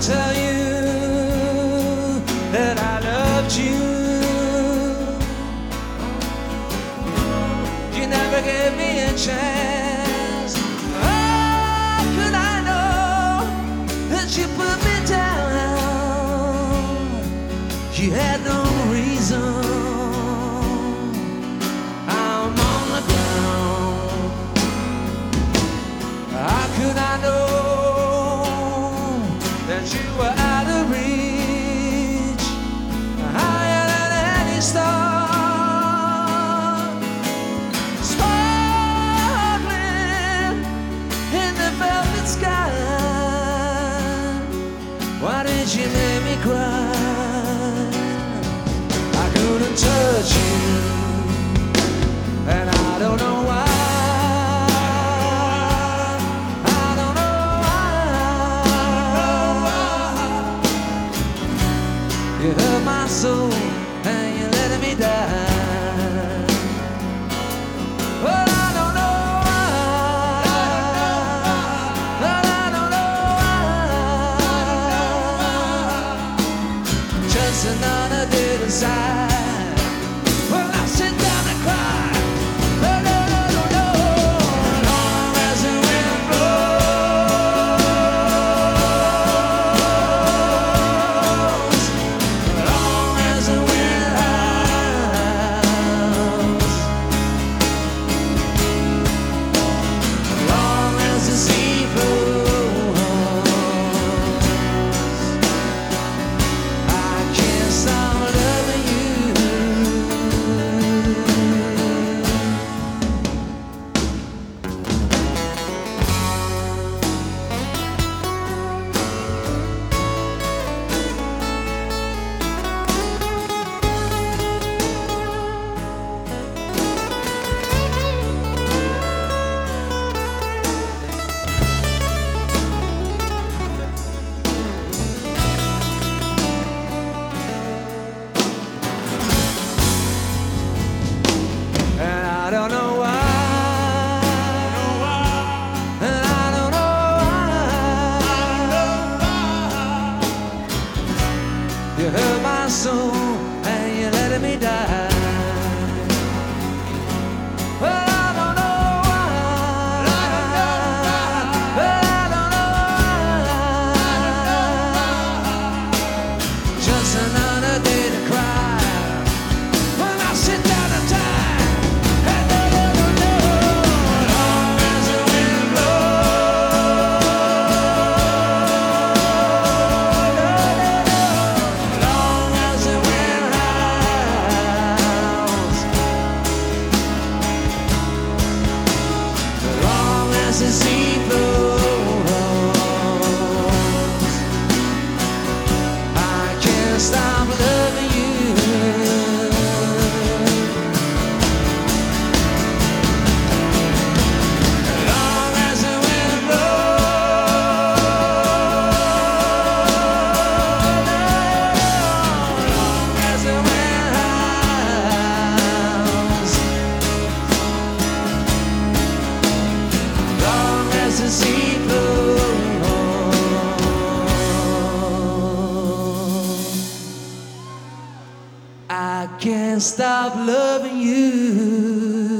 tell you that I loved you? You never gave me a chance. you were out of reach. soul and you're letting me die. I can't stop loving you.